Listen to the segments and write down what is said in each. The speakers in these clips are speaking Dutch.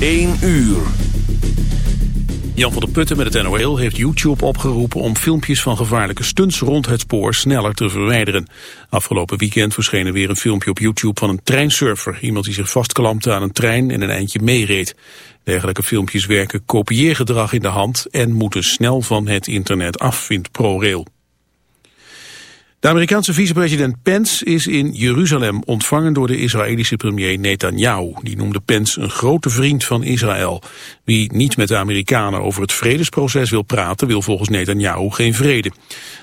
1 uur. Jan van der Putten met het NOL heeft YouTube opgeroepen om filmpjes van gevaarlijke stunts rond het spoor sneller te verwijderen. Afgelopen weekend verscheen er weer een filmpje op YouTube van een treinsurfer. Iemand die zich vastklampte aan een trein en een eindje meereed. Dergelijke filmpjes werken kopieergedrag in de hand en moeten snel van het internet af, vindt ProRail. De Amerikaanse vicepresident Pence is in Jeruzalem ontvangen door de Israëlische premier Netanyahu. Die noemde Pence een grote vriend van Israël. Wie niet met de Amerikanen over het vredesproces wil praten, wil volgens Netanyahu geen vrede.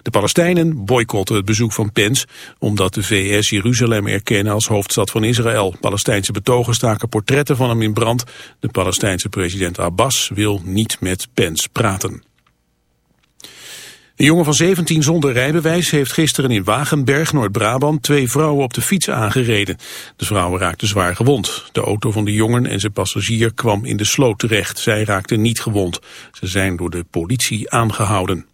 De Palestijnen boycotten het bezoek van Pence, omdat de VS Jeruzalem erkennen als hoofdstad van Israël. Palestijnse betogers staken portretten van hem in brand. De Palestijnse president Abbas wil niet met Pence praten. Een jongen van 17 zonder rijbewijs heeft gisteren in Wagenberg, Noord-Brabant, twee vrouwen op de fiets aangereden. De vrouwen raakten zwaar gewond. De auto van de jongen en zijn passagier kwam in de sloot terecht. Zij raakten niet gewond. Ze zijn door de politie aangehouden.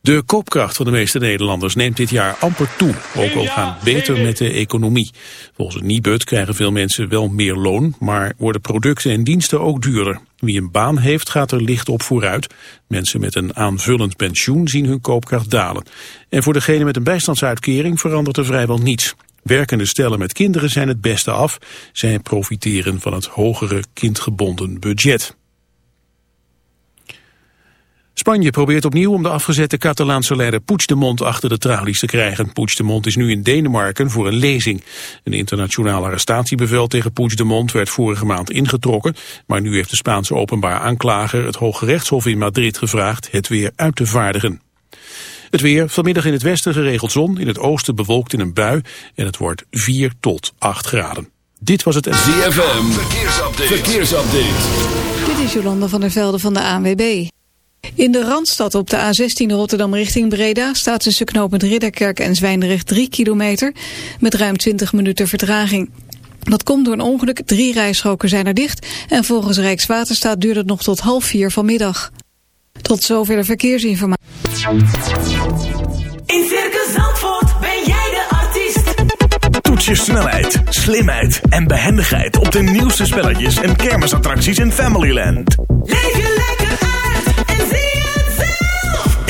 De koopkracht van de meeste Nederlanders neemt dit jaar amper toe, ook al gaat beter met de economie. Volgens het Nibud krijgen veel mensen wel meer loon, maar worden producten en diensten ook duurder. Wie een baan heeft gaat er licht op vooruit. Mensen met een aanvullend pensioen zien hun koopkracht dalen. En voor degene met een bijstandsuitkering verandert er vrijwel niets. Werkende stellen met kinderen zijn het beste af. Zij profiteren van het hogere kindgebonden budget. Spanje probeert opnieuw om de afgezette Catalaanse leider Puigdemont achter de tralies te krijgen. Puigdemont is nu in Denemarken voor een lezing. Een internationaal arrestatiebevel tegen Puigdemont werd vorige maand ingetrokken, maar nu heeft de Spaanse openbaar aanklager het Hoge Rechtshof in Madrid gevraagd het weer uit te vaardigen. Het weer, vanmiddag in het westen geregeld zon, in het oosten bewolkt in een bui en het wordt 4 tot 8 graden. Dit was het... ZFM, verkeersupdate. verkeersupdate. Dit is Jolanda van der Velde van de ANWB. In de Randstad op de A16 Rotterdam richting Breda staat tussen knooppunt Ridderkerk en Zwijndrecht 3 kilometer met ruim 20 minuten vertraging. Dat komt door een ongeluk, drie rijstroken zijn er dicht en volgens Rijkswaterstaat duurt het nog tot half vier vanmiddag. Tot zover de verkeersinformatie. In Circus Zandvoort ben jij de artiest. Toets je snelheid, slimheid en behendigheid op de nieuwste spelletjes en kermisattracties in Familyland. Leef je lekker uit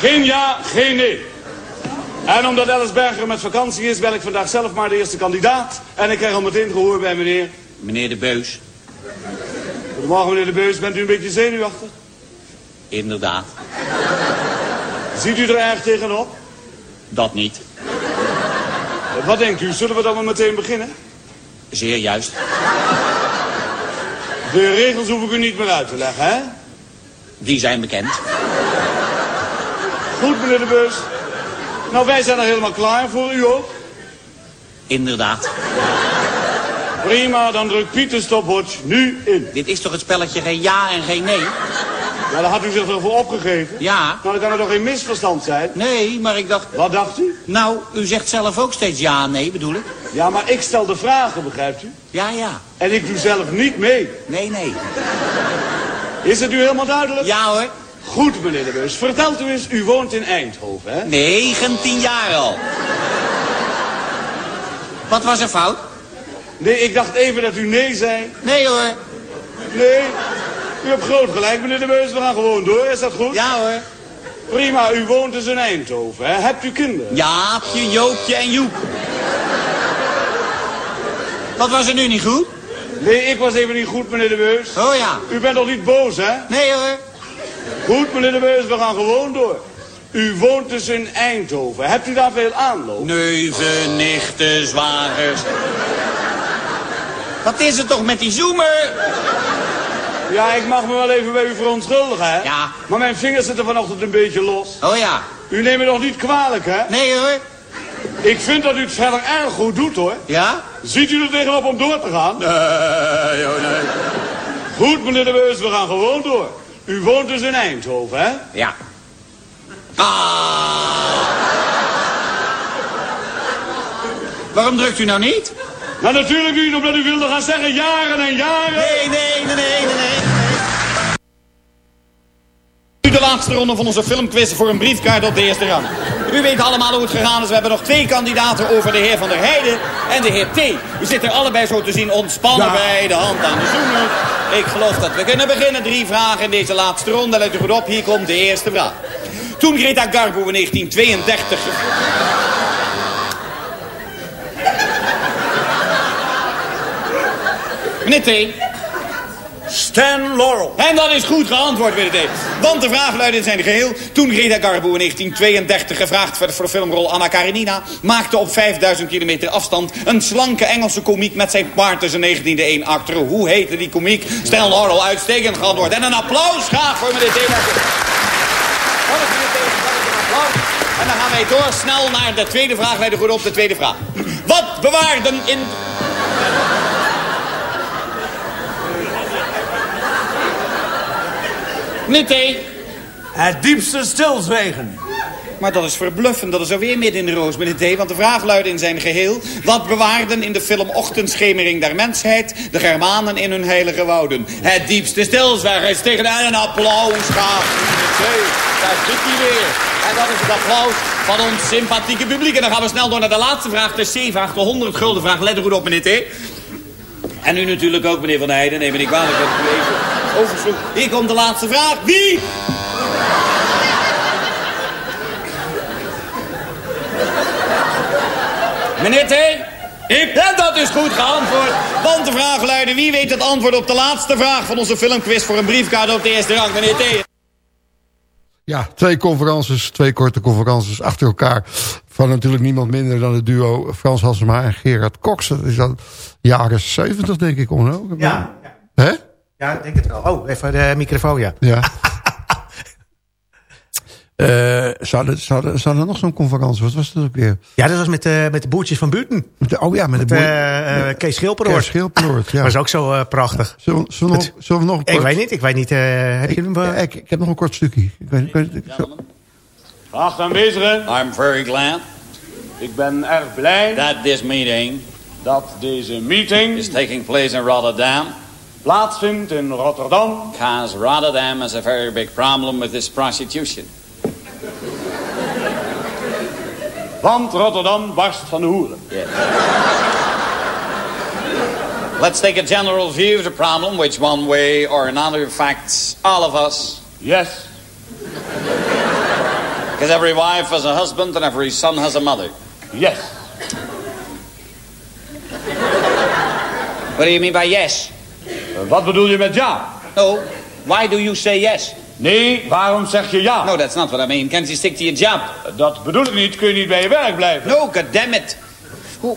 Geen ja, geen nee. En omdat Alice Berger met vakantie is, ben ik vandaag zelf maar de eerste kandidaat. En ik krijg al meteen gehoor bij meneer. Meneer de Beus, Goedemorgen meneer de Beus, bent u een beetje zenuwachtig? inderdaad, Ziet u er erg tegenop? dat niet. Wat denkt u, zullen we dan maar meteen beginnen? Zeer juist. De regels hoef ik u niet meer uit te leggen, hè? Die zijn bekend. Goed meneer de Beus. Nou, wij zijn er helemaal klaar voor u ook. Inderdaad. Prima, dan drukt Piet de stopwatch nu in. Dit is toch het spelletje geen ja en geen nee? Ja, daar had u zich wel voor opgegeven. Ja. Nou, dan kan er toch geen misverstand zijn? Nee, maar ik dacht... Wat dacht u? Nou, u zegt zelf ook steeds ja en nee, bedoel ik. Ja, maar ik stel de vragen, begrijpt u? Ja, ja. En ik doe zelf niet mee. Nee, nee. Is het u helemaal duidelijk? Ja hoor. Goed, meneer de Beus. Vertelt u eens, u woont in Eindhoven, hè? 19 jaar al. Wat was er fout? Nee, ik dacht even dat u nee zei. Nee hoor. Nee, u hebt groot gelijk, meneer de Beus. We gaan gewoon door, is dat goed? Ja hoor. Prima, u woont dus in Eindhoven, hè? Hebt u kinderen? Jaapje, Joopje en Joep. Wat was er nu niet goed? Nee, ik was even niet goed, meneer de Beus. Oh ja. U bent toch niet boos, hè? Nee hoor. Goed, meneer de Beus, we gaan gewoon door. U woont dus in Eindhoven. Hebt u daar veel aanloop? Neuven, nichten, zwagers. Wat is er toch met die zoemer? Ja, ik mag me wel even bij u verontschuldigen, hè? Ja. Maar mijn vingers zitten vanochtend een beetje los. Oh ja. U neemt me nog niet kwalijk, hè? Nee hoor. Ik vind dat u het verder erg goed doet, hoor. Ja? Ziet u er tegenop om door te gaan? Nee, oh nee. Goed, meneer de Beus, we gaan gewoon door. U woont dus in Eindhoven, hè? Ja. Ah. Waarom drukt u nou niet? Nou, natuurlijk niet, omdat u wilde gaan zeggen jaren en jaren. Nee, nee, nee, nee, nee, de laatste ronde van onze filmquiz voor een briefkaart op de eerste rang. U weet allemaal hoe het gegaan is. We hebben nog twee kandidaten over de heer Van der Heijden en de heer T. U zit er allebei zo te zien ontspannen bij de hand aan de zoener. Ik geloof dat we kunnen beginnen. Drie vragen in deze laatste ronde. Let u goed op, hier komt de eerste vraag. Toen Greta Garbo in 1932... Meneer T. Stan Laurel. En dat is goed geantwoord, meneer T. Want de vraag luidde in zijn geheel... toen Greta Garbo in 1932 gevraagd werd voor de filmrol Anna Karenina... maakte op 5000 kilometer afstand een slanke Engelse komiek... met zijn paard tussen 19e een acteur. Hoe heette die komiek? Stan Laurel, uitstekend geantwoord. En een applaus graag voor meneer T. En dan gaan wij door snel naar de tweede vraag. Leid goed op de tweede vraag. Wat bewaarden in... Meneer T. Het diepste stilzwegen. Maar dat is verbluffend, dat is alweer midden in de roos, meneer T. Want de vraag luidde in zijn geheel... wat bewaarden in de film Ochtendschemering der Mensheid... de Germanen in hun heilige wouden? Het diepste stilzwijgen is tegen een applaus gaaf, meneer T. Daar zit hij weer. En dat is het applaus van ons sympathieke publiek. En dan gaan we snel door naar de laatste vraag, de C-vraag, de 100 gulden vraag. Let er goed op, meneer T. En u natuurlijk ook, meneer Van Heijden. Neem me niet kwalijk dat ik u even oversloeg. Hier komt de laatste vraag. Wie? Meneer T? Ik? En dat is goed geantwoord. Want de vraag luidde, wie weet het antwoord op de laatste vraag van onze filmquiz voor een briefkaart op de eerste rang, meneer T? Ja, twee conferences, twee korte conferences achter elkaar. Van natuurlijk niemand minder dan het duo Frans Halsema en Gerard Cox. Dat is dan jaren 70 denk ik. Onno. Ja. Hè? Ja, ik denk het wel. Oh, even de microfoon, ja. Ja. Eh zou, er, zou, er, zou er nog zo'n conferentie? Wat was dat ook weer? Ja, dat was met, eh, met de boertjes van de- oh ja, met, Met de boer- eh, eh, Kees Schilperoort. Kees Schilperoort, ja. Dat is ook zo eh, prachtig. Zullen, nog, zullen we nog een Ik weet niet, ik weet niet. eh, heb je hem... Ja, ik, ik heb nog een kort stukje. Ik weet, ik weet, Geachte aanwezigen, I'm very glad ik ben erg blij that this meeting dat deze meeting is taking place in Rotterdam plaatsvindt in Rotterdam. because Rotterdam has a very big problem with this prostitution. Want Rotterdam barst van de hoeren. Let's take a general view of the problem, which one way or another affects all of us. Yes. Because every wife has a husband and every son has a mother. Yes. What do you mean by yes? Eh, Wat bedoel je met ja? No. Why do you say yes? Nee, waarom zeg je ja? No, that's not what I mean. Can't you stick to your job? Dat bedoel ik niet. Kun je niet bij je werk blijven? No, goddammit. Who...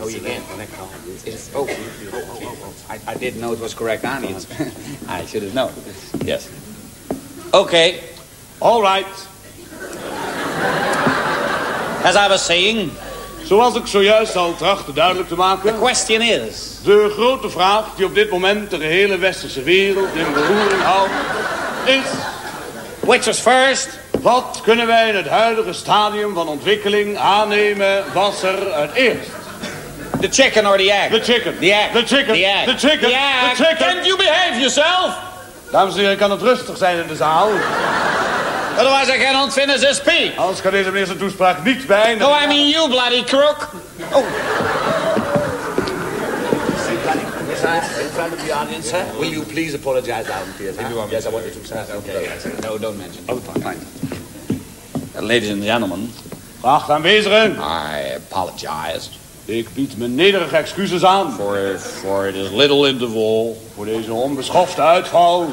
Oh, you can't. It's, oh, oh, oh, oh, oh. I, I didn't know it was correct audience. I should have known. Yes. Okay. All right. As I was saying, Zoals ik zojuist al trachtte duidelijk te the maken... question is... De grote vraag die op dit moment de gehele westerse wereld in beroering houdt... is... Which was first? Wat kunnen wij in het huidige stadium van ontwikkeling aannemen was er het eerst? The chicken or the egg? The chicken. The egg. The chicken. The egg. The chicken. The egg. The chicken. Can't you behave yourself? Dames en heren, kan het rustig zijn in de zaal? Otherwise I cannot finish this speech. Anders kan deze meneer zijn toespraak niet bij. Oh, I mean you bloody crook. Oh. In front of the audience, sir, will you please apologize loud and clear? sir? Yes, I wanted to say Okay. No, don't mention. Oh, fine. Uh, ladies and gentlemen, Geachte aanwezigen, I apologize ik bied mijn nederige excuses aan for for this little interval. voor deze onbeschofte uitval.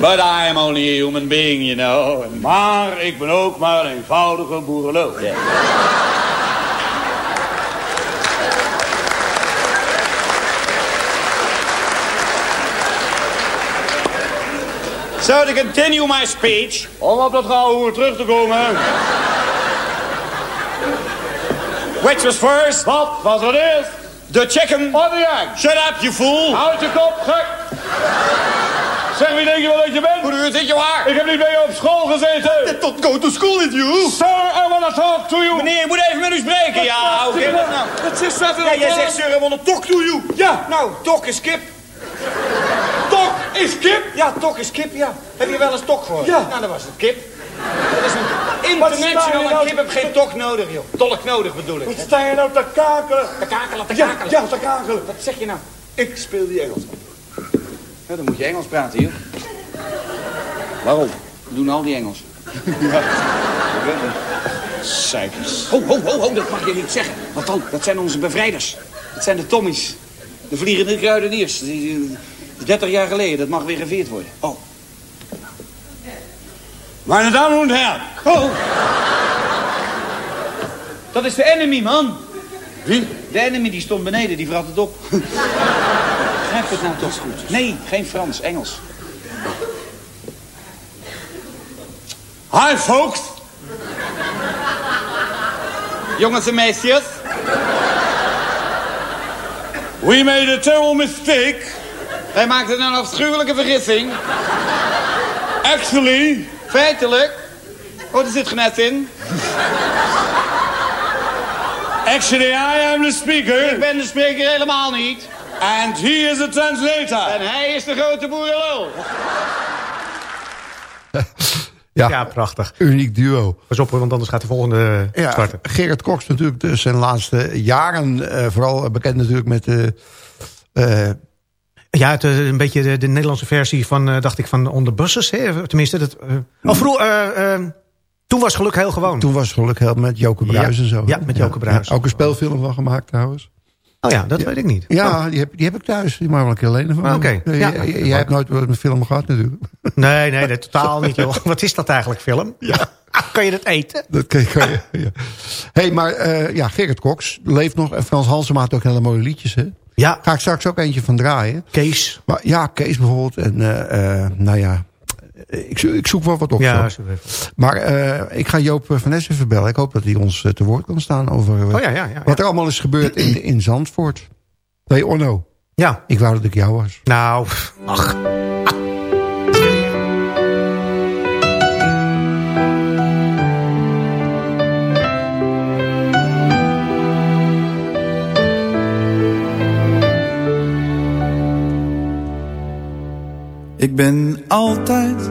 But I am only a human being, you know. And Maar ik ben ook maar een eenvoudige boerenlul. so to continue my speech, Om op dat gouden terug te komen. which was first? Wat was er eerst? The chicken. Of the egg? Shut up, you fool. Houd je kop, gek! Zeg, wie denk je wel dat je bent? You think you are? Ik heb niet bij je op school gezeten. Don't go to school with you. Sir, I want to talk to you. Meneer, ik moet even met u spreken. Ja, oké. Nou? Dat? Ja, jij zegt, sir, I want to talk to you. Ja, Nou, tok is kip. toch is kip. Ja, tok is kip, ja. Heb je wel eens tok gehoord? Ja. Nou, dan was het kip. Dat is een je international nou- kip. heb geen tok nodig, joh. Tolk nodig bedoel ik. Wat sta je nou te kakelen? Te kakelen, te Ja, kakelen. ja, te kakelen. Wat zeg je nou? Ik speel die Engels. Ja, dan moet je Engels praten, joh. Waarom? We doen al die Engels. Zeikers. Ho, ho, ho, ho, dat mag je niet zeggen. Wat dan? Dat zijn onze bevrijders. Dat zijn de Tommies. De vliegende kruideniers. Die, die, 30 jaar geleden, dat mag weer gevierd worden. Oh. Meine Damen und Herren. Oh. Dat is de enemy, man. Wie? De enemy die stond beneden, die vrat het op. Begrijp het nou toch goed? Nee, geen Frans, Engels. Hi, folks. Jongens en meisjes. We made a terrible mistake. Wij maakten een afschuwelijke vergissing. Actually, Feitelijk. Oh, er zit genet in. actually, I am the speaker. Ik ben de spreker helemaal niet. And he is the translator. En hij is de grote boerenlul. Ja, Ja, prachtig. uniek duo. Pas op, want anders gaat de volgende Ja, starten. Gerard Cox natuurlijk dus zijn laatste jaren. eh, vooral bekend natuurlijk met de... eh, Ja, het, eh, een beetje de, de Nederlandse versie van, eh, dacht ik, van On the Buses. Hè? Tenminste, dat, eh, oh, vroeg, eh, eh, toen was geluk heel gewoon. toen was gelukkig heel met Joke Bruis Ja, en zo. ja, met Joke Bruis. Ja, ook een speelfilm van gemaakt trouwens. Oh ja, dat weet ik niet. Ja, die, heb, die heb ik thuis. Die mag wel een keer lenen van. Oké. me. Ja. Jij- hebt nooit een film gehad natuurlijk. Nee, nee, nee, totaal niet. Joh. Wat is dat eigenlijk, film? Ja. Kan je dat eten? Dat kan je, kan je, ja. hey, maar eh, ja, Gerrit Cox leeft nog. En Frans Hansen maakt ook hele mooie liedjes, hè? Ja. Ga ik straks ook eentje van draaien. Kees. Maar ja, Kees bijvoorbeeld. En eh, eh, nou ja, ik, zo- ik zoek wel wat op. Ja. Maar eh, ik ga Joop van Essen verbellen. Ik hoop dat hij ons eh, te woord kan staan over eh, Oh ja, ja, ja. wat er allemaal is gebeurd in, in Zandvoort. Nee, Orno. Ja. Ik wou dat ik jou was. Nou, ach. Ik ben altijd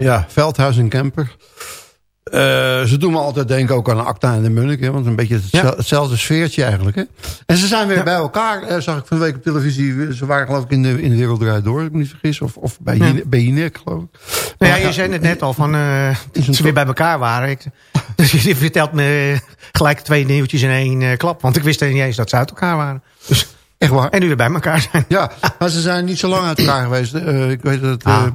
Ja, Veldhuis en Kemper. Eh, ze doen me altijd denken ook aan Acta en de Munnik. Hè, want een beetje hetzel- hetzelfde sfeertje eigenlijk. Hè. En ze zijn weer bij elkaar. eh, zag ik van de week op televisie. Ze waren geloof ik in de, in de Wereld Draait Door. Als ik me niet vergis. Of, of bij, Ja. Bij Jinek geloof ik. Nou ja, je zei het net al van eh, dat ze weer bij elkaar waren. Ik, dus je vertelt me gelijk twee nieuwtjes in één eh, klap. Want ik wist niet eens dat ze uit elkaar waren. Dus, Echt waar? En nu weer bij elkaar zijn. Ja, maar ze zijn niet zo lang uit elkaar geweest. Eh, ik weet dat... eh, Ah.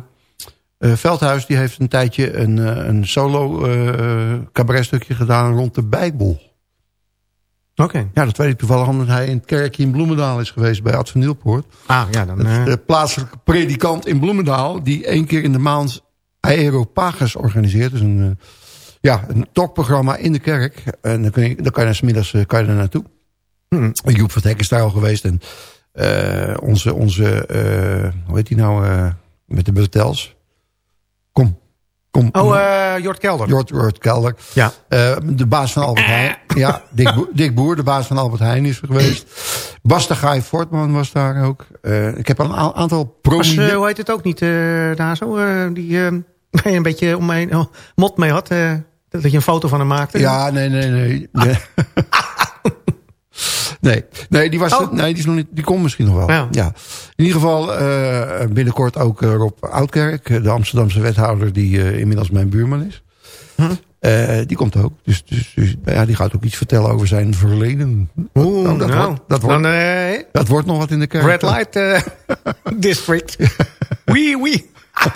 Eh, Veldhuis die heeft een tijdje een, eh, een solo eh cabaretstukje gedaan rond de Bijbel. Oké. Ja, dat weet ik toevallig omdat hij in het kerkje in Bloemendaal is geweest bij Ad van Nieuwpoort. Ah, ja, dan... Eh, de plaatselijke predikant in Bloemendaal... die één keer in de maand Aeropagus organiseert. Dus een, ja, een talkprogramma in de kerk. En dan, kun je, dan kan je smiddags uh, kan je er naartoe. Hmm. Joep van Hek is daar al geweest. En onze, onze hoe heet die nou, met de Betels? Kom. Oh, eh Jort Kelder. Jort, Jort Kelder. Ja. Eh, de baas van Albert Heijn. Ja, Dick, Boer, Dick Boer, de baas van Albert Heijn is er geweest. Bas de Gaai Fortman was daar ook. Eh, ik heb een aantal Was, prominente... eh, hoe heet het ook niet eh, daar zo? eh, die eh, een beetje om mijn oh, mot mee had. eh, dat je een foto van hem maakte. Ja, nee, nee, nee. Nee, nee, nee, die, was, Oh. nee die, is nog niet, die komt misschien nog wel. Ja. Ja. In ieder geval eh, binnenkort ook eh, Rob Oudkerk, de Amsterdamse wethouder... die eh, inmiddels mijn buurman is. Eh, die komt ook. Dus, dus, dus ja, die gaat ook iets vertellen over zijn verleden. Oeh, Nou, dat, nou, wordt, dat, wordt, dan, dat wordt nog wat in de kerk. Red Light eh, District. Wee, wee.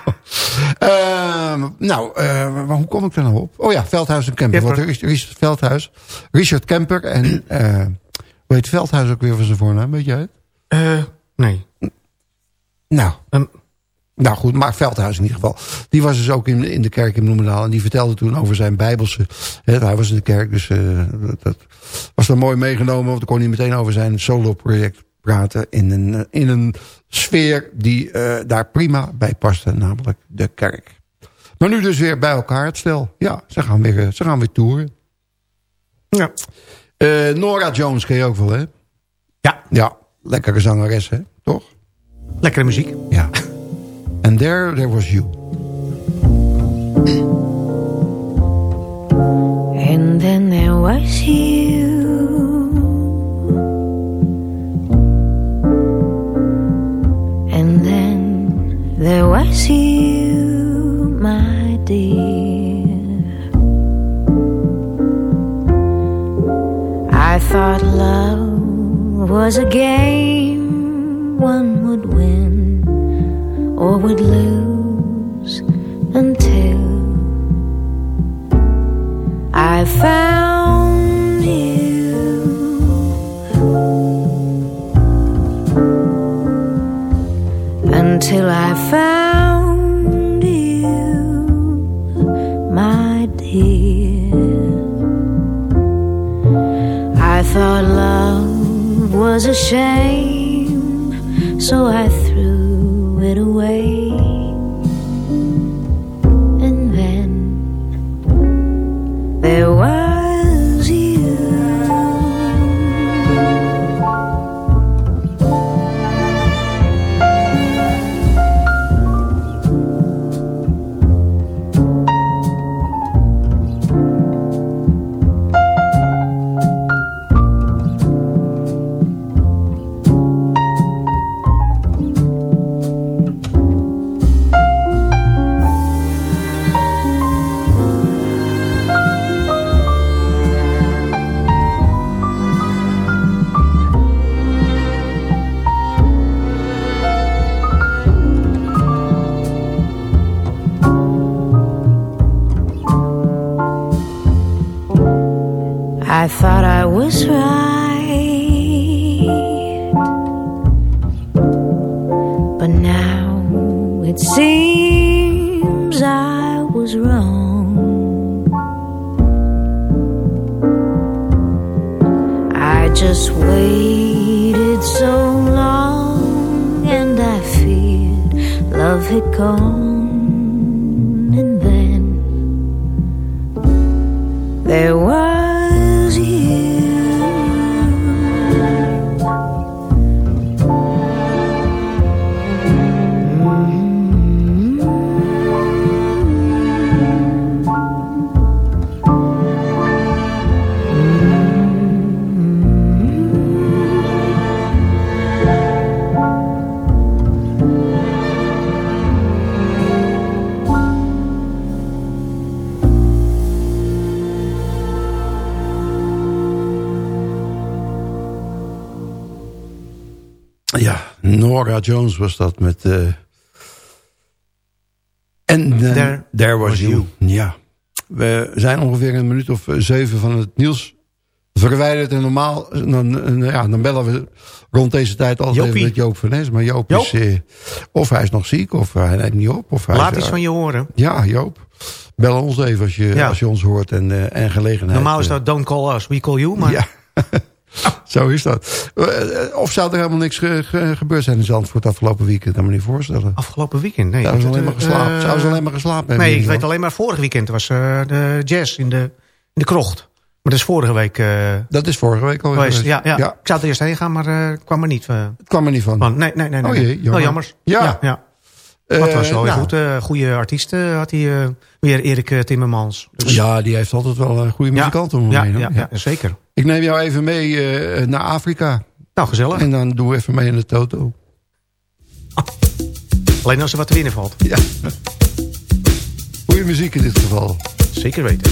Ehm, nou, maar hoe kom ik daar nou op? Oh ja, Veldhuis en Kemper. Want er is Veldhuis, Richard Kemper en hoe heet Veldhuis ook weer van zijn voornaam? Weet jij het? Eh, nee. Nou, nou goed, maar Veldhuis in ieder geval. Die was dus ook in, in de kerk in Bloemendaal. En die vertelde toen over zijn bijbelse... Hè, hij was in de kerk, dus eh, dat, dat was dan mooi meegenomen. Want dan kon hij meteen over zijn solo-project praten. In een, in een sfeer die eh, daar prima bij paste. Namelijk de kerk. Maar nu dus weer bij elkaar het stel. Ja, ze gaan weer, ze gaan weer toeren. Ja. Eh, Nora Jones ken je ook wel, hè? Ja. Ja, lekkere zangeres, hè? Toch? Lekkere muziek. And there, there was you. And then there was you. And then there was you, my dear. I thought love was a game one would win or would lose until I found was Nora Jones was dat met... en eh, There there was, you. You. Ja. We zijn ongeveer een minuut of eh, zeven van het nieuws verwijderd. En normaal, eh, dan, ja, dan bellen we rond deze tijd altijd Jopie. even met Joop van Nes. Maar Joop, Joop. is... of hij is nog ziek, of hij neemt niet op. Of hij Laat is, iets eh, van je horen. Ja, Joop. Bel ons even als je, Ja. als je ons hoort en, en gelegenheid. Normaal is dat don't call us, we call you. Maar Ja. Zo is dat. Eh, Of zou er helemaal niks ge- ge- gebeurd zijn in Zandvoort afgelopen weekend? Dat kan me niet voorstellen. afgelopen weekend, nee. Zouden ze alleen maar eh, geslapen, zouden ze alleen maar geslapen hebben? Nee, ik weet alleen maar vorig weekend was eh, de jazz in de, in de krocht. Maar dat is vorige week Dat is vorige week al geweest. geweest. Ja, ja. Ik zou er eerst heen gaan, maar kwam er niet Het kwam er niet van. van. Nee, nee, nee. nee, Oh nee. jee, jammer. Wel jammer. Ja. ja, ja. Eh, was wel weer nou, goed. eh goede artiesten had hij eh, weer, Erik Timmermans. Dus, Ja, die heeft altijd wel een goede ja, muzikanten om hem ja, ja, ja, zeker. Ik neem jou even mee eh, naar Afrika. Nou, gezellig. En dan doen we even mee in de Toto. Alleen als er wat te winnen valt. Ja. Goeie muziek in dit geval. Zeker weten.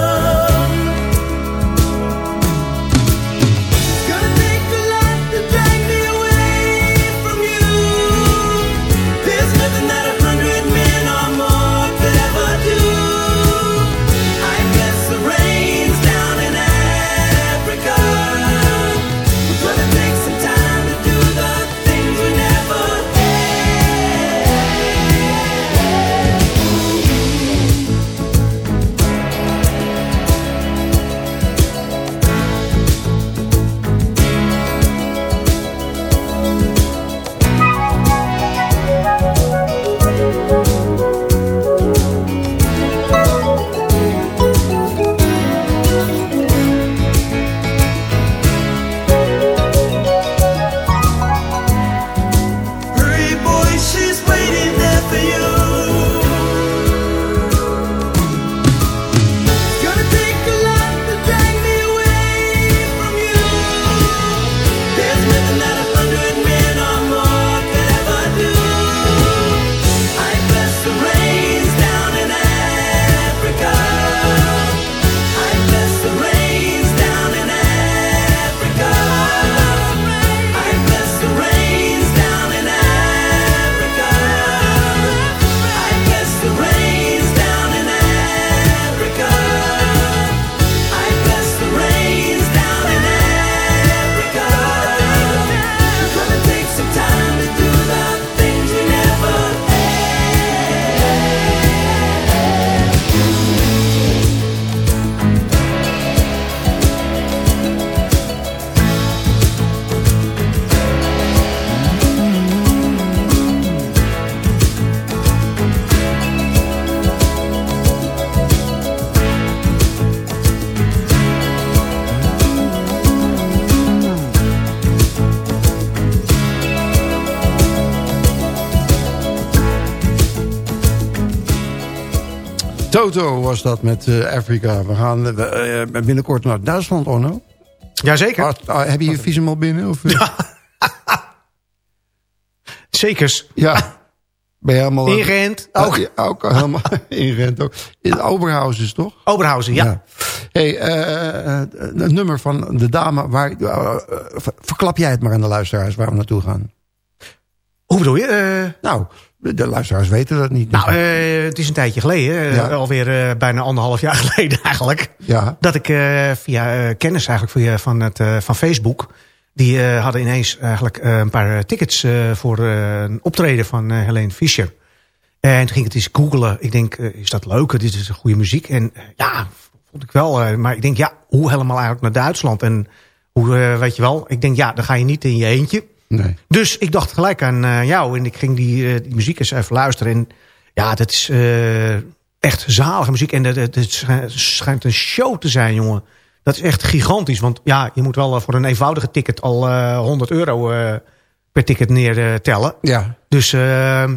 Toto was dat met eh, Afrika. We gaan eh, binnenkort naar Duitsland, Orno. Jazeker. Ah, ah, heb je je visum al binnen? Of? Zekers. Ja. Ben je helemaal... Ingeënt ook. Ja, ook helemaal ingeënt ook. In Oberhausen toch? Oberhausen, ja. Hey, het nummer van de dame... Waar, ver- verklap jij het maar aan de luisteraars waar we naartoe gaan. Hoe bedoel je? Nou, de, luisteraars weten dat niet. nou, eh, het is een tijdje geleden. eh, Ja. Alweer eh, bijna anderhalf jaar geleden eigenlijk. ja. Dat ik via kennis eigenlijk via, van, het, van Facebook... die hadden ineens eigenlijk een paar tickets voor een optreden van Helene Fischer. En toen ging ik het eens googlen. Ik denk, is dat leuk? Dit is goede muziek. En ja, vond ik wel. maar ik denk, ja, hoe helemaal eigenlijk naar Duitsland? En hoe, weet je wel? Ik denk, ja, dan ga je niet in je eentje. Nee. Dus ik dacht gelijk aan eh, jou. En ik ging die, eh, die muziek eens even luisteren. En ja, dat is eh, echt zalige muziek. En het, het, het schij- schijnt een show te zijn, jongen. Dat is echt gigantisch. Want ja, je moet wel voor een eenvoudige ticket al eh 100 euro per ticket neertellen. Ja. Dus eh,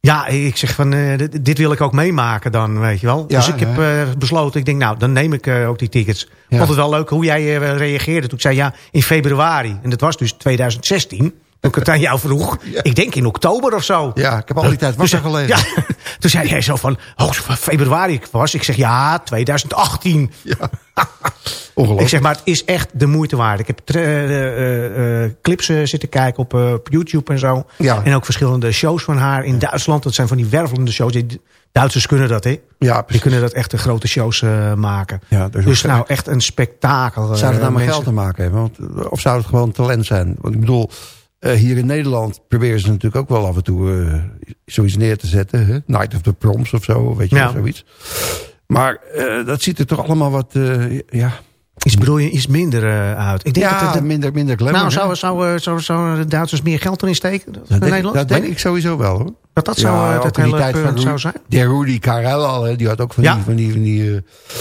ja, ik zeg van, eh, dit, dit wil ik ook meemaken dan, weet je wel. Ja, dus ik heb eh, besloten, ik denk nou, dan neem ik eh, ook die tickets. Ja. vond het wel leuk hoe jij reageerde. Toen ik zei ja, in februari. En dat was dus 2016. Toen ik het aan jou vroeg. Ik denk in oktober of zo. Ja, ik heb al die tijd wakker gelegen. Ja, toen zei jij zo van, oh, februari was. Ik zeg ja, 2018. Ja. Ongelooflijk. Ik zeg maar, het is echt de moeite waard. Ik heb eh, eh, eh, clips zitten kijken op, op YouTube en zo. Ja. En ook verschillende shows van haar in Duitsland. Dat zijn van die wervelende shows. Die Duitsers kunnen dat, hè? Ja, Die kunnen dat echt de grote shows maken. Ja, dus nou, echt een spektakel. Zou het nou mensen. geld te maken hebben? Want, of zou het gewoon talent zijn? Want ik bedoel, hier in Nederland proberen ze natuurlijk ook wel af en toe eh, zoiets neer te zetten. Hè? Night of the Proms of zo, weet je Ja. wel, zoiets. Maar dat ziet er toch allemaal wat, ja... Iets bedoel je, iets minder eh, uit. Ik denk ja, dat het, minder, minder glamour. nou, hè? zou, zou, eh, zou, zou de Duitsers meer geld erin steken? dat in denk, Nederland? dat denk ik sowieso wel hoor. Dat dat zou, eh, dat die hele tijd van punt Ru- zou zijn? De Rudy Karel al, hè, die had ook van Ja. die... Van die, van die, eh,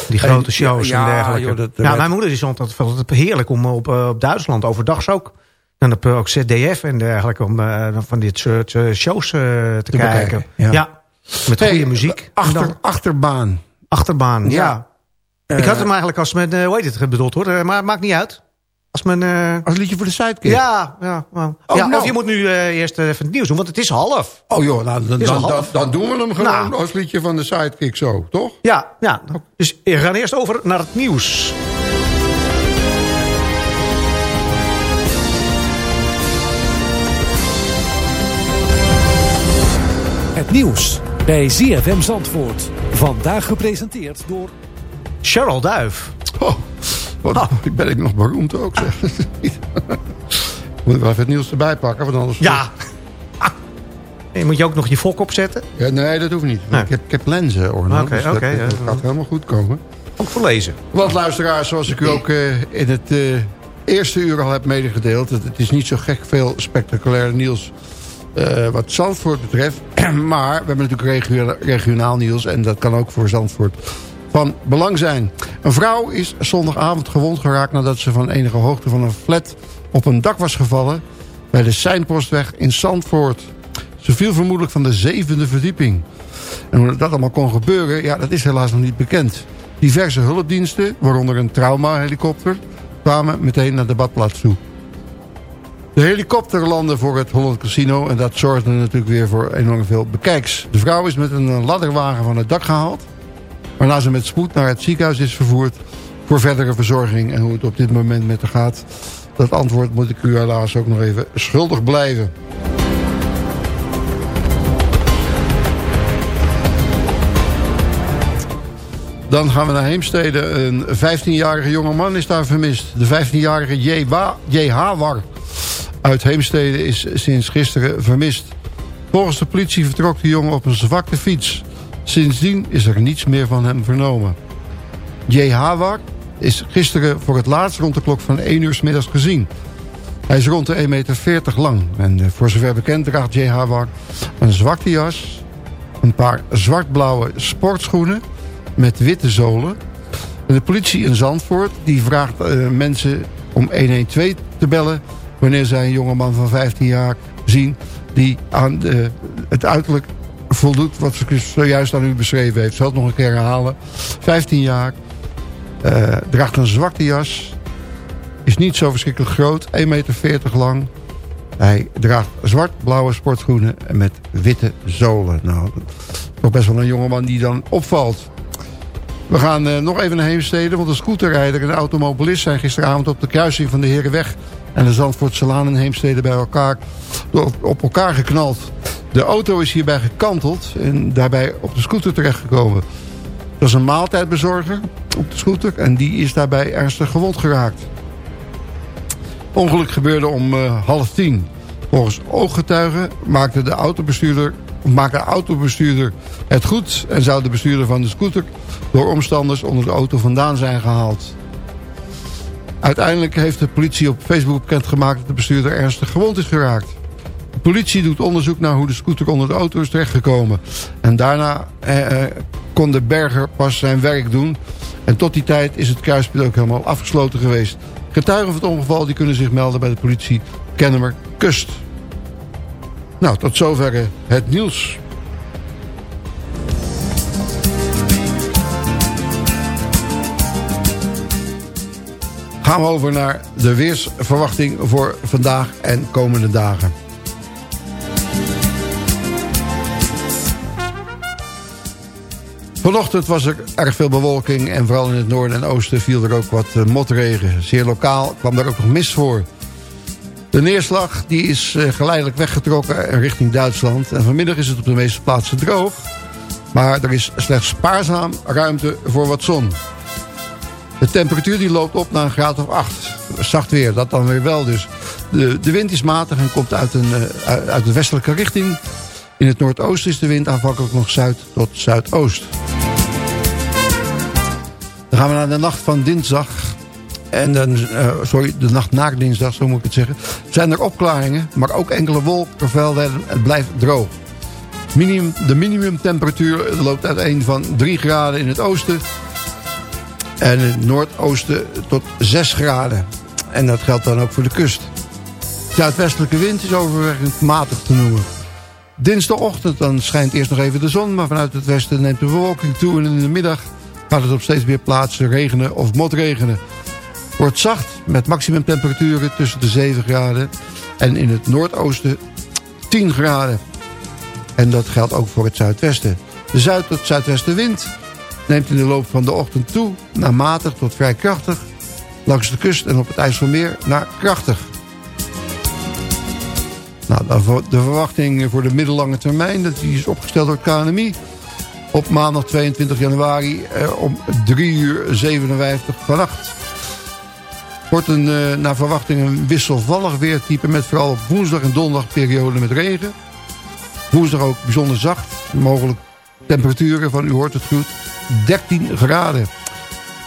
Die grote shows ja, en dergelijke. joh, dat- ja, mijn moeder die vond het heerlijk om op, eh, op Duitsland, overdags ook. En op eh, ook ZDF en dergelijke, om eh, van dit soort eh, shows eh, te, kijken. bekijken, ja. Ja. met Hey, goede muziek. Achter, dan- achterbaan. achterbaan, ja. Ik had Eh, hem eigenlijk als mijn, eh, hoe heet het bedoeld hoor, eh, maar maakt niet uit. Als mijn... eh, Als liedje voor de sidekick. ja, ja, ja. Oh, ja nou. Of je moet nu eh, eerst even het nieuws doen, want het is half. Oh joh, nou, dan, dan, dan doen we hem gewoon Nou. als liedje van de sidekick zo, toch? Ja, ja. Dus we gaan eerst over naar het nieuws. Het nieuws bij ZFM Zandvoort. Vandaag gepresenteerd door... Cheryl Duif. Oh, wat ben ik nog beroemd ook, zeg. Moet ik wel even het nieuws erbij pakken, want anders... Ja. En moet je ook nog je fok opzetten? Ja, nee, dat hoeft niet. Nee. Ik, heb, ik heb lenzen, Orno. Oké, dus dat, oké, dat ja. gaat helemaal goed komen. Ook voor lezen. Want luisteraars, zoals ik u ook eh, in het eh, eerste uur al heb medegedeeld... Het, het is niet zo gek veel spectaculair nieuws eh, wat Zandvoort betreft. maar we hebben natuurlijk regio- regionaal nieuws... en dat kan ook voor Zandvoort van belang zijn. Een vrouw is zondagavond gewond geraakt... nadat ze van enige hoogte van een flat op een dak was gevallen... bij de Seinpostweg in Zandvoort. Ze viel vermoedelijk van de zevende verdieping. En hoe dat allemaal kon gebeuren, ja, dat is helaas nog niet bekend. Diverse hulpdiensten, waaronder een traumahelikopter, kwamen meteen naar de badplaats toe. De helikopter landde voor het Holland Casino en dat zorgde natuurlijk weer voor enorm veel bekijks. De vrouw is met een ladderwagen van het dak gehaald, waarna ze met spoed naar het ziekenhuis is vervoerd voor verdere verzorging. En hoe het op dit moment met haar gaat, dat antwoord moet ik u helaas ook nog even schuldig blijven. Dan gaan we naar Heemstede. Een 15-jarige jongeman is daar vermist. De 15-jarige J. Wa- J. Hawar uit Heemstede is sinds gisteren vermist. Volgens de politie vertrok de jongen op een zwakte fiets. Sindsdien is er niets meer van hem vernomen. J. Hawar is gisteren voor het laatst rond de klok van 1 uur 's middags gezien. Hij is rond de 1,40 meter lang. En eh, voor zover bekend draagt J. Hawar een zwarte jas... een paar zwart-blauwe sportschoenen met witte zolen. En de politie in Zandvoort die vraagt eh, mensen om 112 te bellen... wanneer zij een jongeman van 15 jaar zien... die aan de, het uiterlijk voldoet wat ze zojuist aan u beschreven heeft. Zal het nog een keer herhalen. 15 jaar, eh, draagt een zwarte jas... is niet zo verschrikkelijk groot, 1,40 meter lang... Hij draagt zwart-blauwe sportschoenen en met witte zolen. Nou, toch best wel een jongeman die dan opvalt. We gaan eh, nog even naar Heemstede, want een scooterrijder en een automobilist... zijn gisteravond op de kruising van de Herenweg... en de Zandvoortse Laan in Heemstede bij elkaar, op elkaar geknald. De auto is hierbij gekanteld en daarbij op de scooter terechtgekomen. Dat is een maaltijdbezorger op de scooter... en die is daarbij ernstig gewond geraakt. Ongeluk gebeurde om eh, half tien. Volgens ooggetuigen maakte de autobestuurder, maakte de autobestuurder het goed... en zou de bestuurder van de scooter door omstanders onder de auto vandaan zijn gehaald. Uiteindelijk heeft de politie op Facebook bekendgemaakt... dat de bestuurder ernstig gewond is geraakt. De politie doet onderzoek naar hoe de scooter onder de auto is terechtgekomen. En daarna eh, eh, kon de berger pas zijn werk doen. En tot die tijd is het kruispunt ook helemaal afgesloten geweest. Getuigen van het ongeval die kunnen zich melden bij de politie Kennemer Kust. Nou, tot zover eh, het nieuws. Gaan we over naar de weersverwachting voor vandaag en komende dagen. Vanochtend was er erg veel bewolking en vooral in het noorden en oosten viel er ook wat eh, motregen. Zeer lokaal kwam daar ook nog mist voor. De neerslag die is eh, geleidelijk weggetrokken richting Duitsland. En vanmiddag is het op de meeste plaatsen droog. Maar er is slechts spaarzaam ruimte voor wat zon. De temperatuur die loopt op naar een graad of 8. Zacht weer, dat dan weer wel dus. De, de wind is matig en komt uit, een, eh, uit de westelijke richting. In het noordoosten is de wind aanvankelijk nog zuid tot zuidoost. Gaan we naar de nacht van dinsdag. En dan, eh, sorry, de nacht na dinsdag, zo moet ik het zeggen. Zijn er opklaringen, maar ook enkele wolkenvelden en het blijft droog. Minimum, de minimumtemperatuur loopt uiteen van 3 graden in het oosten... en in het noordoosten tot 6 graden. En dat geldt dan ook voor de kust. Zuidwestelijke wind is overwegend matig te noemen. Dinsdagochtend dan schijnt eerst nog even de zon... maar vanuit het westen neemt de bewolking toe... en in de middag gaat het op steeds meer plaatsen regenen of motregenen. Wordt zacht met maximumtemperaturen tussen de 7 graden... en in het noordoosten 10 graden. En dat geldt ook voor het zuidwesten. De zuid- tot zuidwestenwind neemt in de loop van de ochtend toe... naar matig tot vrij krachtig... langs de kust en op het IJsselmeer naar krachtig. Nou, de verwachting voor de middellange termijn... Dat die is opgesteld door KNMI... op maandag 22 januari eh, om 3 uur 57 vannacht. Wordt een, eh, naar verwachting een wisselvallig weertype... met vooral op woensdag en donderdag periode met regen. Woensdag ook bijzonder zacht. Mogelijk temperaturen van, u hoort het goed, 13 graden.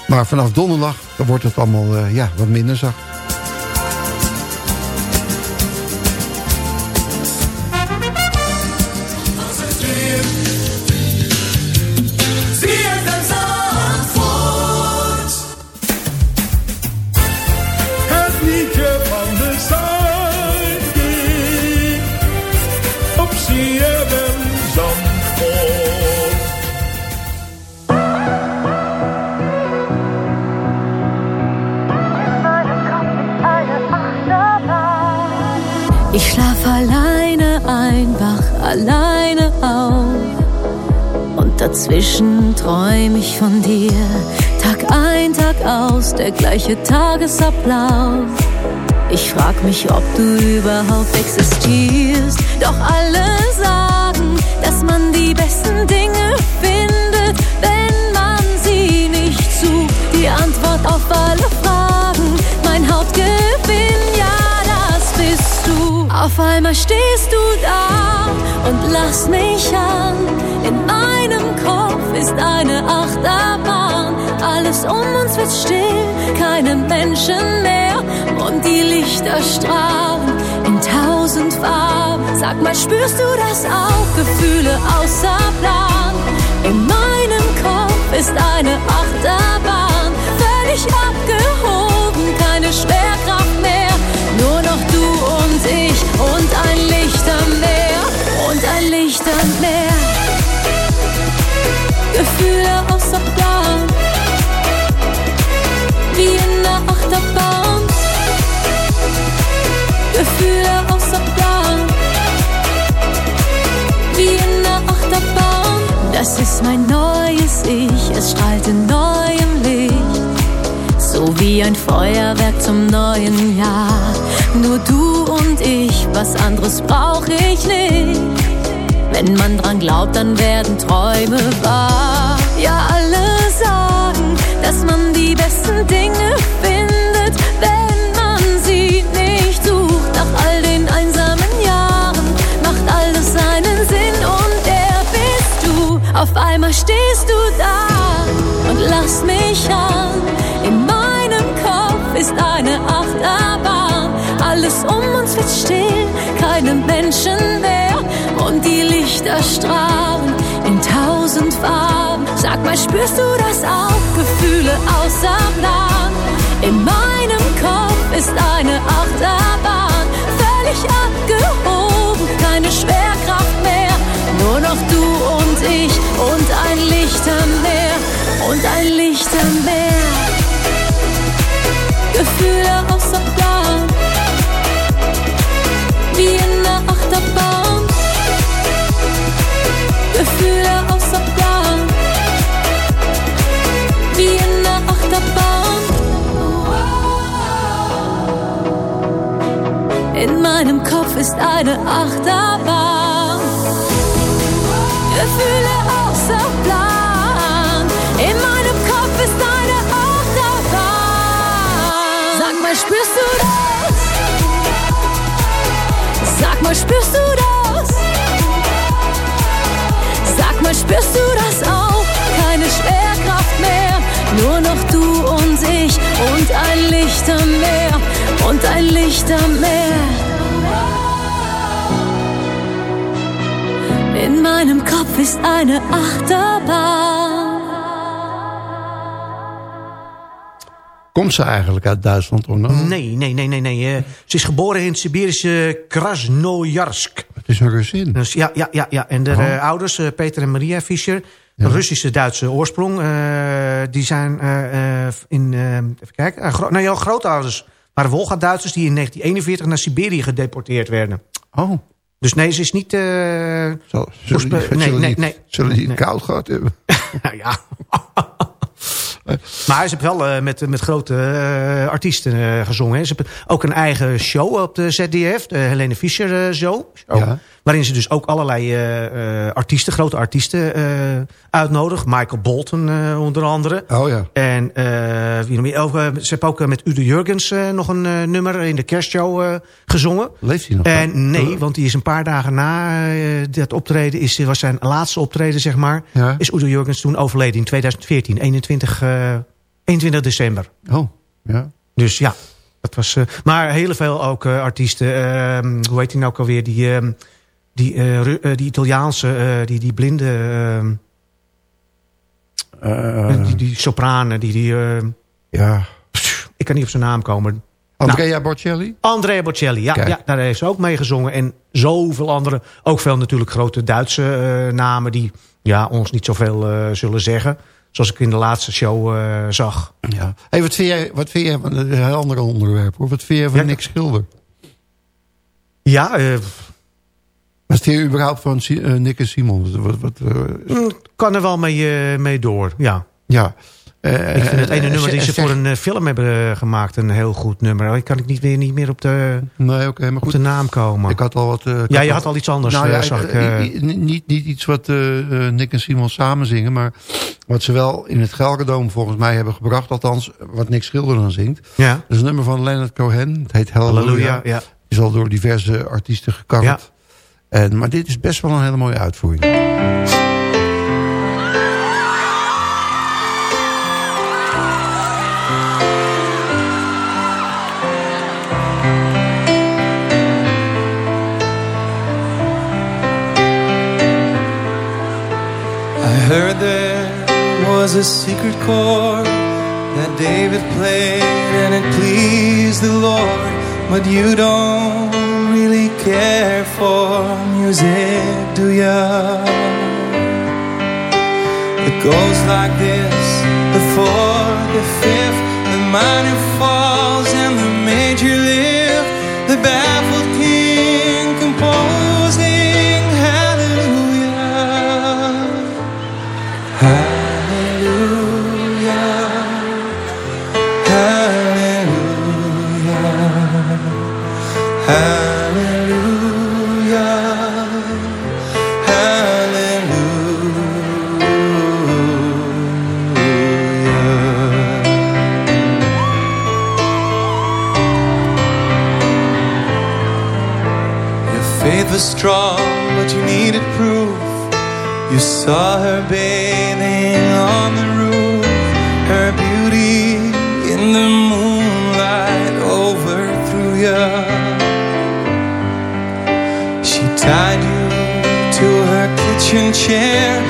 Maar vanaf donderdag wordt het allemaal eh, ja, wat minder zacht. Träum ich von dir. Tag ein, Tag aus, der gleiche Tagesablauf. Ich frag mich, ob du überhaupt existierst. Doch alle sagen, dass man die besten Dinge findet, wenn man sie nicht sucht. Die Antwort auf alle Fragen, mein Hauptgewinn, Auf einmal stehst du da und lachst mich an. In meinem Kopf ist eine Achterbahn. Alles um uns wird still, keine Menschen mehr. Und die Lichter strahlen in tausend Farben. Sag mal, spürst du das auch? Gefühle außer Plan. In meinem Kopf ist eine Achterbahn. Völlig abgehoben, keine Schwerkraft mehr. Und ich und ein Lichtermeer. Und ein Lichtermeer. Gefühle außer Plan. Gefühle außer Plan. Wie in der Achterbahn. Das ist mein neues Ich, es strahlt in Licht. So wie ein Feuerwerk zum neuen Jahr. Nur du und ich, was anderes brauch ich nicht. Wenn man dran glaubt, dann werden Träume wahr. Ja, alle sagen, dass man die besten Dinge findet, wenn man sie nicht sucht. Nach all den einsamen Jahren macht alles seinen Sinn und der bist du. Auf einmal stehst du da und lachst mich an. Kopf ist eine Achterbahn. Alles um uns wird still, keine Menschen mehr. Und die Lichter strahlen in tausend Farben. Sag mal, spürst du das auch? Gefühle außer Plan. In meinem Kopf ist eine Achterbahn. Völlig abgehoben, keine Schwerkraft mehr. Nur noch du und ich und ein Lichtermeer. Und ein Lichtermeer. Gefühle außer Plan. Wie in der Achterbahn. Gefühle außer Plan. Wie in der Achterbahn. In meinem Kopf ist eine Achterbahn. Mal, spürst du das? Sag mal, spürst du das auch? Keine Schwerkraft mehr, nur noch du und ich und ein Licht am Meer und ein Licht am Meer. In meinem Kopf ist eine Achterbahn. Komt ze eigenlijk uit Duitsland of nou? Nee, nee, nee, nee. nee. eh, ze is geboren in het Siberische Krasnojarsk. Het is een Russin. Dus ja, ja, ja, ja. En de Oh. ouders, eh, Peter en Maria Fischer, een Russische Duitse oorsprong, eh, die zijn in, even kijken, gro nou, jouw grootouders waren Wolga-Duitsers die in 1941 naar Siberië gedeporteerd werden. Oh. Dus nee, ze is niet... Zal- Zullen die, nee, zullen nee, die, nee. zullen die Nee. het koud gehad hebben? Nou ja. Maar ze heeft wel eh, met, met grote eh, artiesten eh, gezongen. Hè. Ze heeft ook een eigen show op de ZDF, de Helene Fischer show. show Ja. Waarin ze dus ook allerlei eh, eh, artiesten, grote artiesten eh, uitnodigt. Michael Bolton onder andere. Oh ja. En wie nog meer? Oh, eh, ze heeft ook met Udo Jurgens nog een nummer in de kerstshow gezongen. Leeft hij nog? En nee, want die is een paar dagen na dat optreden, is, was zijn laatste optreden, zeg maar, Ja. is Udo Jurgens toen overleden in 2014, 21, eh, 21 december. Oh, ja. Dus ja, dat was. maar heel veel ook artiesten. ehm, hoe heet die nou ook alweer? Die, ehm, die, eh, eh, die Italiaanse, eh, die, die blinde. Eh, die, die sopranen, die. die ehm, ja. ik kan niet op zijn naam komen. Andrea Bocelli? Andrea Bocelli, ja, Kijk. ja, daar heeft ze ook mee gezongen. En zoveel andere, ook veel natuurlijk grote Duitse namen... die ja, ons niet zoveel zullen zeggen. Zoals ik in de laatste show zag. Ja. Hey, wat vind jij, wat vind jij van een heel ander onderwerp? Hoor. Wat vind jij van Ja. Nick Schilder? Ja, vind je überhaupt van eh, Nick en Simon? Wat, wat, eh, mm, kan er wel mee, eh, mee door, ja. ja. Ik vind het ene nummer die ze voor een film hebben gemaakt... een heel goed nummer. Ik kan ik niet, weer niet meer op de, Nee, oké, maar op goed. de naam komen. Ik had al wat... ja, je had al iets anders, Nou ja, zag ik. niet, niet iets wat Nick en Simon samen zingen, maar wat ze wel in het Gelredome volgens mij hebben gebracht, althans wat Nick Schilder dan zingt. ja. Dat is een nummer van Leonard Cohen, het heet. Halleluja, ja. Is al door diverse artiesten gecoverd. Ja. En, maar dit is best wel een hele mooie uitvoering. I heard there was a secret chord that David played and it pleased the Lord. But you don't care for music, do ya? It goes like this the fourth, the fifth, the minor falls, and the major lift. The baffled saw her bathing on the roof, her beauty in the moonlight overthrew you. She tied you to her kitchen chair,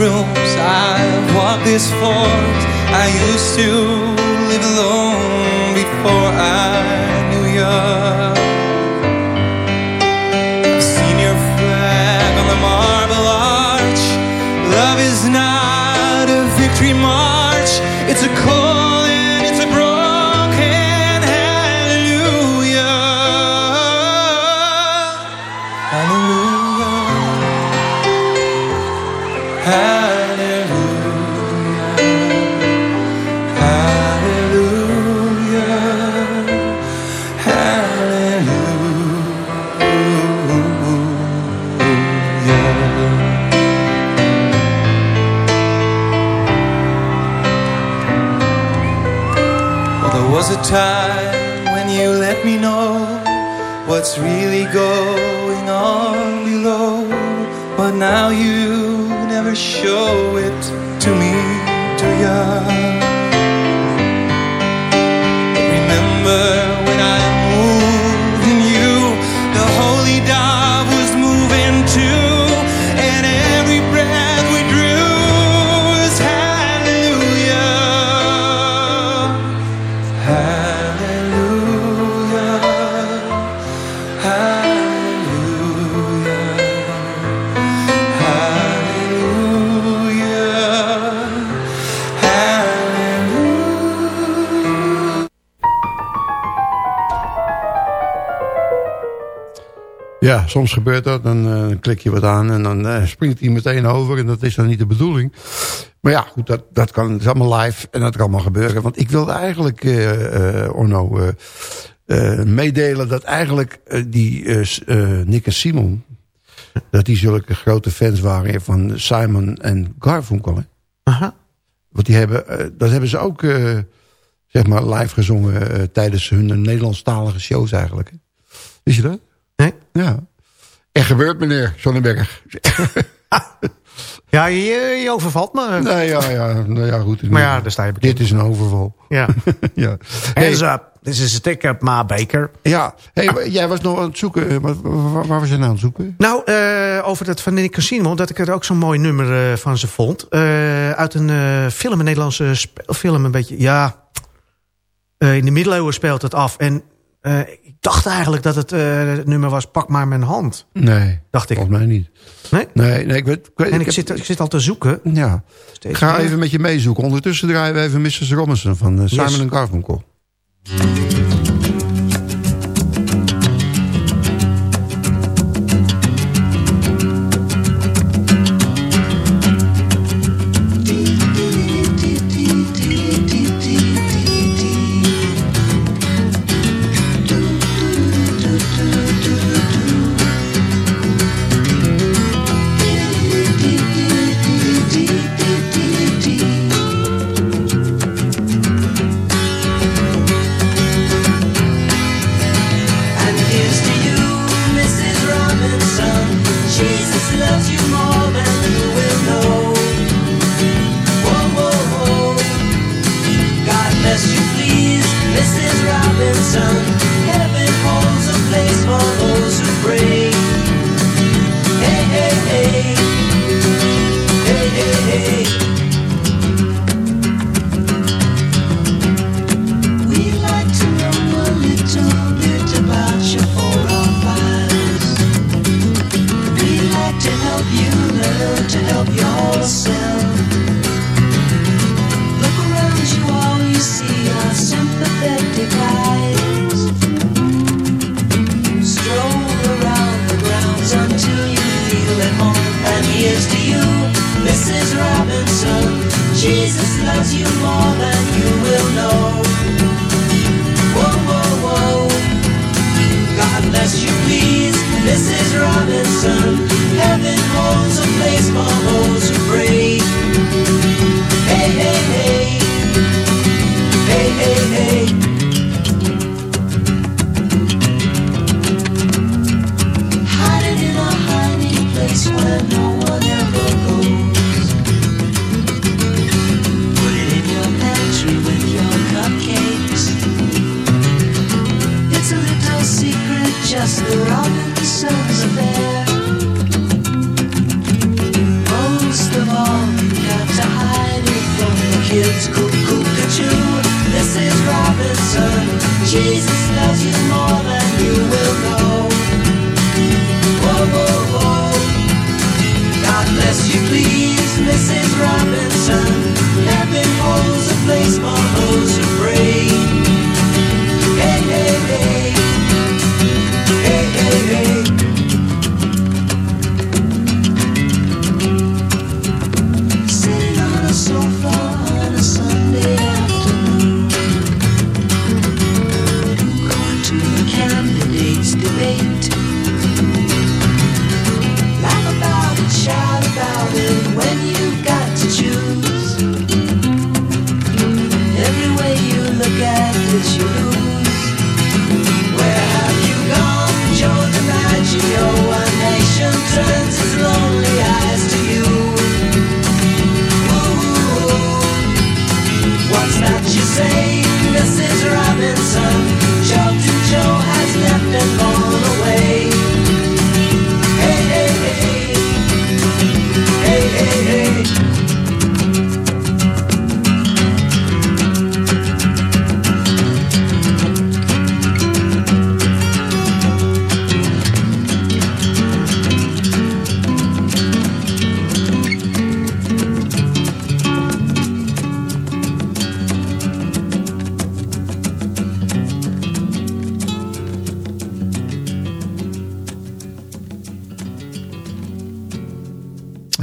rooms, I've walked this floors. I used to soms gebeurt dat. Dan eh, klik je wat aan en dan eh, springt hij meteen over. En dat is dan niet de bedoeling. Maar ja, goed, dat, dat kan, is allemaal live en dat kan allemaal gebeuren. Want ik wilde eigenlijk, eh Orno, meedelen dat eigenlijk die Nick en Simon... dat die zulke grote fans waren van Simon en Garfunkel. hè. Aha. Want die hebben, dat hebben ze ook zeg maar live gezongen tijdens hun Nederlandstalige shows eigenlijk. Wist je dat? Nee. Ja. Er gebeurt, meneer Sonnenberg. Ja, je, je overvalt me. Nee, ja, ja, nou ja, goed. Maar ja, daar sta je bekend. Dit is een overval. Ja. ja. Hands up. This is a stick-up, Ma Baker. Ja, hey, jij was nog aan het zoeken. eh, waar, waar was je nou aan het zoeken? Nou, eh, over dat van Nick Casino, dat ik er ook zo'n mooi nummer eh, van ze vond. Eh, uit een eh, film, een Nederlandse speelfilm, een beetje, ja... eh, in de middeleeuwen speelt het af. En eh, dacht eigenlijk dat het, eh, het nummer was Pak maar mijn hand. Nee, dacht ik. volgens mij niet. Nee? Nee, nee ik weet... Ik, weet- En ik, zit, ik zit al te zoeken. Ja. Steeds ga meer. even met je meezoeken. Ondertussen draaien we even Mrs. Robinson van eh, Simon Yes. en Garfunkel.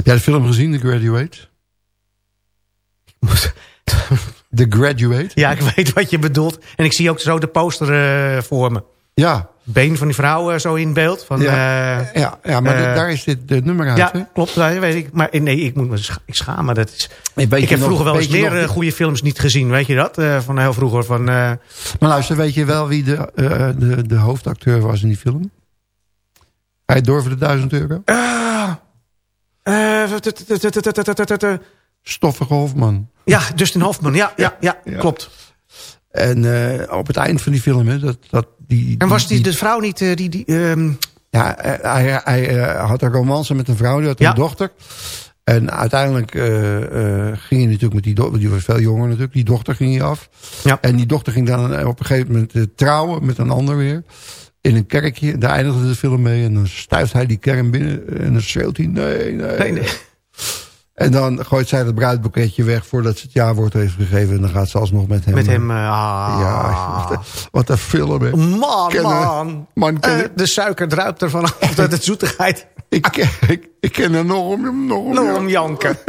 Ja, de film gezien, The Graduate? The Graduate? Ja, ik weet wat je bedoelt. En ik zie ook zo de poster eh, voor me. Ja. Been van die vrouw eh, zo in beeld. Van, Ja, eh, ja, ja, maar daar is dit de nummer uit. hè? Ja, klopt. Dat weet ik. Maar nee, ik moet me scha ik schamen. Dat is, ik heb nog- vroeger wel eens meer nog- goede films niet gezien. Weet je dat? Van heel vroeger. Van, Maar luister, weet je wel wie de, de, de hoofdacteur was in die film? Hij door voor de duizend euro? Stoffige Hofman. ja, Dustin Hoffman. Ja, ja, ja, klopt. En eh, op het eind van die film, hè, dat, dat die... En was die, de vrouw niet... eh, die, die, ehm, Ja, eh, hij, hij had een romance met een vrouw, die had Ja. een dochter. En uiteindelijk ging hij natuurlijk met die dochter, die was veel jonger natuurlijk, die dochter ging hij af. Ja. En die dochter ging dan op een gegeven moment trouwen met een ander weer. In een kerkje, daar eindigde de film mee. En dan stuift hij die kerk binnen en dan schreeuwt hij nee, nee. Nee, nee. En dan gooit zij het bruidboeketje weg voordat ze het jaarwoord heeft gegeven. En dan gaat ze alsnog met hem. met eh, hem... eh, ah. Ja, wat een- wat een film. hè. Man, man. man, Eh, de suiker druipt ervan af. Dat het zoetigheid. Ik, ken- ik, ik ken er nog om, nog om, Nog om janken.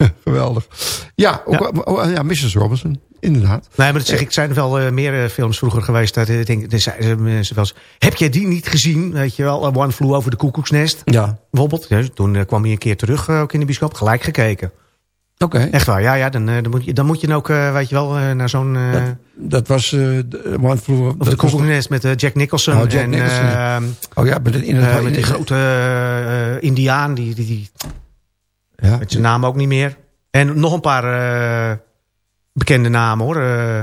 Geweldig. Ja, ook, oh, ja, Mrs. Robinson, inderdaad. Nee, maar dat zeg ik, zijn er wel eh, meer eh, films vroeger geweest. Dat, eh, ik denk, zeiden ze mensen wel eens, heb jij die niet gezien? Weet je wel, eh, One Flew Over the Cuckoo's Nest. Ja. Bijvoorbeeld. Ja, toen eh, kwam hij een keer terug eh, ook in de bioscoop. Gelijk gekeken. Oké. Echt waar, ja, ja. Dan, eh, dan, moet, je, dan moet je dan ook, eh, weet je wel, eh, naar zo'n... eh Dat was eh de One Flew of de Nest met Jack Nicholson. Oh, Jack en, Nicholson. eh, Oh ja, met, in met die grote indiaan. Die, die, die, Ja. met zijn naam ook niet meer. En nog een paar eh, bekende namen hoor. eh.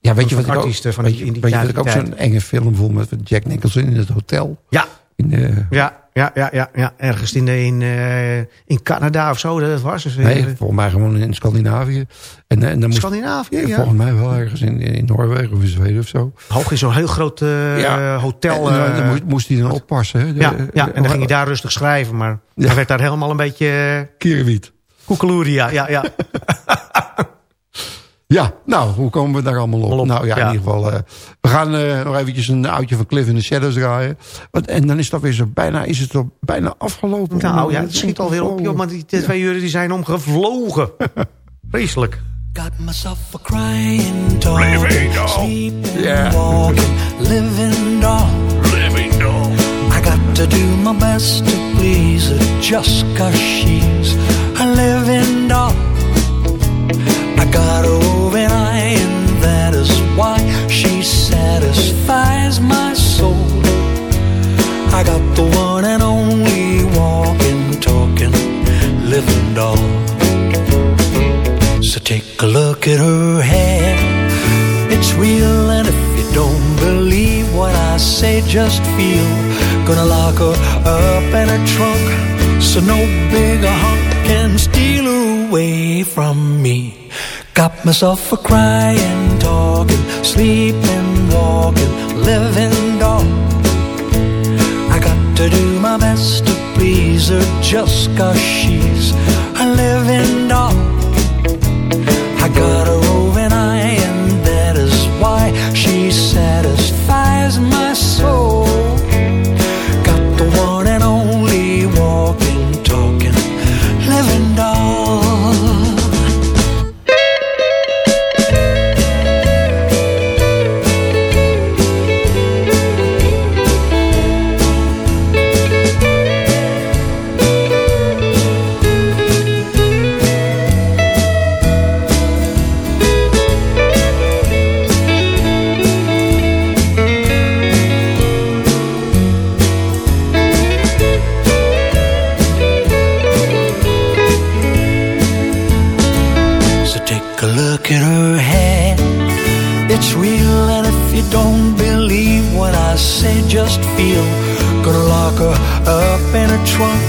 Ja, weet je van wat ik ook, artiesten van weet die- je, in die weet je wat ik ook zo'n enge film vond met Jack Nicholson in het hotel? Ja, In de, ja, ja, ja, ja, ja. Ergens in, de- in, eh, in Canada of zo. Dat was dus, eh, nee, volgens mij gewoon in Scandinavië. En, eh, en dan moest, Scandinavië, Ja, ja. Volgens mij wel ergens in, in Noorwegen of in Zweden of zo. Hoog in zo'n heel groot eh, Ja. hotel. en, dan- eh, dan moest, moest hij dan oppassen. Hè? De- ja, ja, en dan ging hij daar rustig schrijven. Maar Ja. hij werd daar helemaal een beetje uh, Kierenwiet. koekeloeria. Ja, ja. Ja, nou, hoe komen we daar allemaal op? Op, nou ja, ja. in ieder geval. eh, we gaan eh, nog eventjes een oudje van Cliff in the Shadows draaien. Want, en dan is dat weer zo bijna, is het al bijna afgelopen. Nou ja, het schiet alweer op, joh. Maar die twee uren die zijn omgevlogen. Vreselijk. Got myself a crying dog, sleeping, walking, living dog. Living doll. I got to do my best to please her just cause she's a living dog. I got the one and only walking, talking, living dog. So take a look at her hair. It's real, and if you don't believe what I say, just feel. Gonna lock her up in a trunk so no bigger hunk can steal her away from me. Got myself a crying, talking, sleeping, walking, living to do my best to please her just cause she's a living doll. I got a roving eye, and that is why she satisfies my just feel. Gonna lock her up in a trunk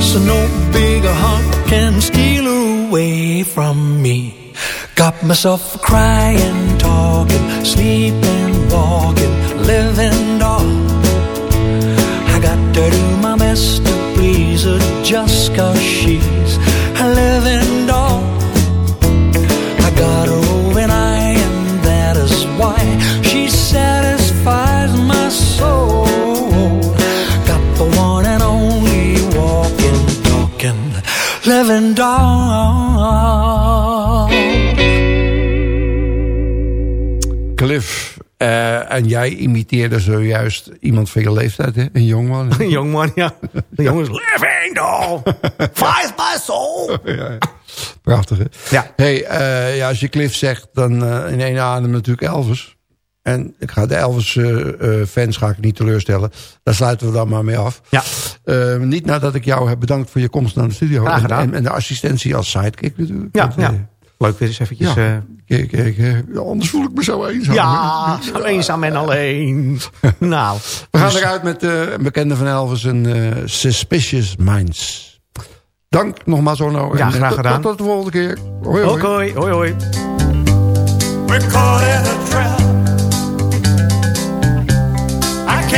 so no bigger hunk can steal her away from me. Got myself crying, talking, sleeping, walking, living doll. I got to do my best to please her just cause she's living living dog. Cliff. eh, en jij imiteerde zojuist iemand van je leeftijd, hè? Een jongman. Een jongman, ja. Een jongen is living dog. Fight my soul. ja, ja. Prachtig, hè? Ja. Hey, eh, ja, als je Cliff zegt, dan eh, in één adem natuurlijk Elvis. En ik ga de Elvis-fans ga ik niet teleurstellen. Daar sluiten we dan maar mee af. Ja. Eh, niet nadat ik jou heb bedankt voor je komst naar de studio. Graag gedaan. En, en, en de assistentie als sidekick natuurlijk. Ja, eh. Leuk weer eens eventjes... Ja. eh, Kijk, kijk, eh, anders voel ik me zo eenzaam. ja, zo eenzaam en alleen. nou. We gaan dus- eruit met eh, een bekende van Elvis, een eh, Suspicious Minds. Dank nogmaals, Orno. Ja, En, eh, graag gedaan. Tot, tot de volgende keer. Hoi, hoi. Hoi, hoi, hoi, hoi.